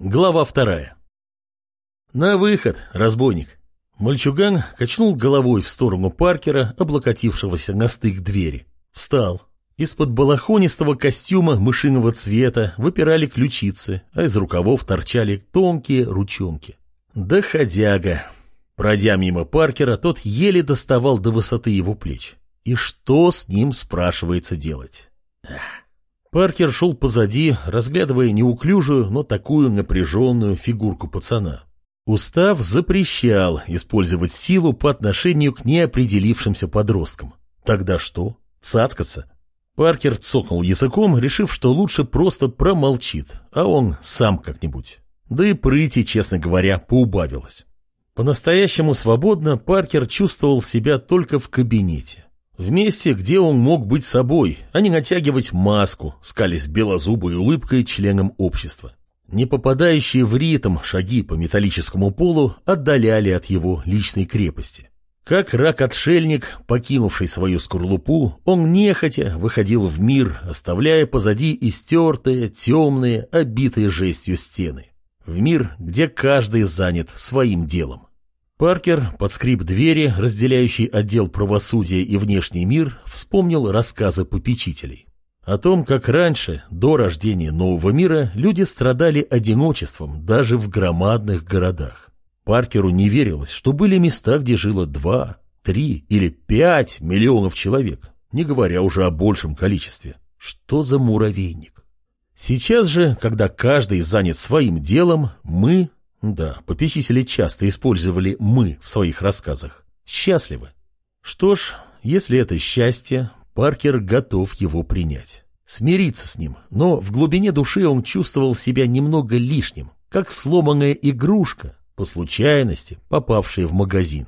Глава вторая. На выход, разбойник. Мальчуган качнул головой в сторону Паркера, облокотившегося на стык двери. Встал. Из-под балахонистого костюма мышиного цвета выпирали ключицы, а из рукавов торчали тонкие ручонки. Доходяга. Пройдя мимо Паркера, тот еле доставал до высоты его плеч. И что с ним, спрашивается, делать? Ах. Паркер шел позади, разглядывая неуклюжую, но такую напряженную фигурку пацана. Устав запрещал использовать силу по отношению к неопределившимся подросткам. Тогда что? Цацкаться? Паркер цокнул языком, решив, что лучше просто промолчит, а он сам как-нибудь. Да и прыти, честно говоря, поубавилось. По-настоящему свободно Паркер чувствовал себя только в кабинете. В месте, где он мог быть собой, а не натягивать маску, скались белозубой улыбкой членам общества. Не попадающие в ритм шаги по металлическому полу отдаляли от его личной крепости. Как рак-отшельник, покинувший свою скорлупу, он нехотя выходил в мир, оставляя позади истертые, темные, обитые жестью стены. В мир, где каждый занят своим делом. Паркер, под скрип двери, разделяющий отдел правосудия и внешний мир, вспомнил рассказы попечителей. О том, как раньше, до рождения нового мира, люди страдали одиночеством даже в громадных городах. Паркеру не верилось, что были места, где жило два, три или пять миллионов человек, не говоря уже о большем количестве. Что за муравейник? Сейчас же, когда каждый занят своим делом, мы, да, попечители часто использовали «мы» в своих рассказах. Счастливы. Что ж, если это счастье, Паркер готов его принять. Смириться с ним, но в глубине души он чувствовал себя немного лишним, как сломанная игрушка, по случайности попавшая в магазин.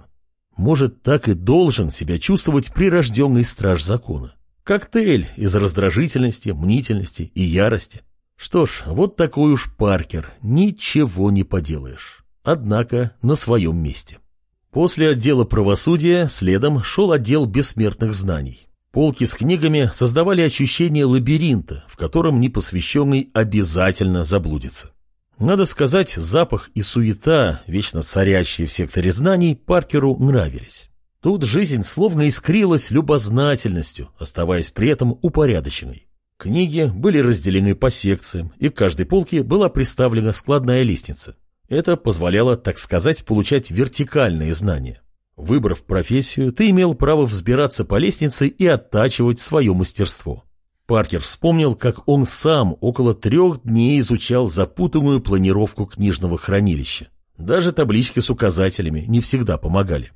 Может, так и должен себя чувствовать прирожденный страж закона. Коктейль из раздражительности, мнительности и ярости – что ж, вот такой уж Паркер, ничего не поделаешь. Однако на своем месте. После отдела правосудия следом шел отдел бессмертных знаний. Полки с книгами создавали ощущение лабиринта, в котором непосвященный обязательно заблудится. Надо сказать, запах и суета, вечно царящие в секторе знаний, Паркеру нравились. Тут жизнь словно искрилась любознательностью, оставаясь при этом упорядоченной. Книги были разделены по секциям, и к каждой полке была приставлена складная лестница. Это позволяло, так сказать, получать вертикальные знания. Выбрав профессию, ты имел право взбираться по лестнице и оттачивать свое мастерство. Паркер вспомнил, как он сам около трех дней изучал запутанную планировку книжного хранилища. Даже таблички с указателями не всегда помогали.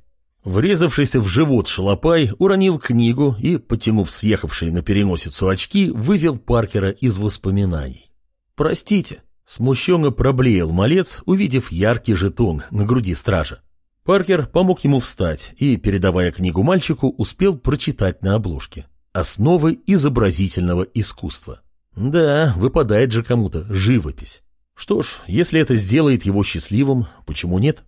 Врезавшийся в живот шалопай уронил книгу и, потянув съехавшие на переносицу очки, вывел Паркера из воспоминаний. «Простите», — смущенно проблеял малец, увидев яркий жетон на груди стража. Паркер помог ему встать и, передавая книгу мальчику, успел прочитать на обложке. «Основы изобразительного искусства». Да, выпадает же кому-то живопись. Что ж, если это сделает его счастливым, почему нет?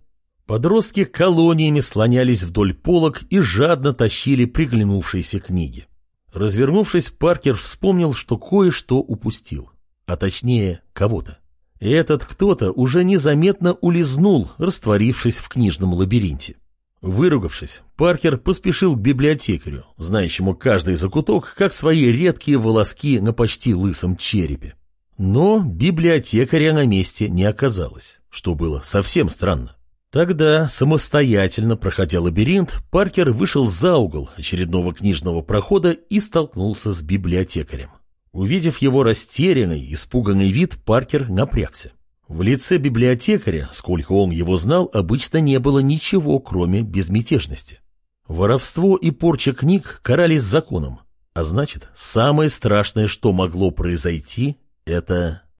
Подростки колониями слонялись вдоль полок и жадно тащили приглянувшиеся книги. Развернувшись, Паркер вспомнил, что кое-что упустил. А точнее, кого-то. Этот кто-то уже незаметно улизнул, растворившись в книжном лабиринте. Выругавшись, Паркер поспешил к библиотекарю, знающему каждый закуток, как свои редкие волоски на почти лысом черепе. Но библиотекаря на месте не оказалось, что было совсем странно. Тогда, самостоятельно проходя лабиринт, Паркер вышел за угол очередного книжного прохода и столкнулся с библиотекарем. Увидев его растерянный, испуганный вид, Паркер напрягся. В лице библиотекаря, сколько он его знал, обычно не было ничего, кроме безмятежности. Воровство и порча книг карались законом, а значит, самое страшное, что могло произойти, это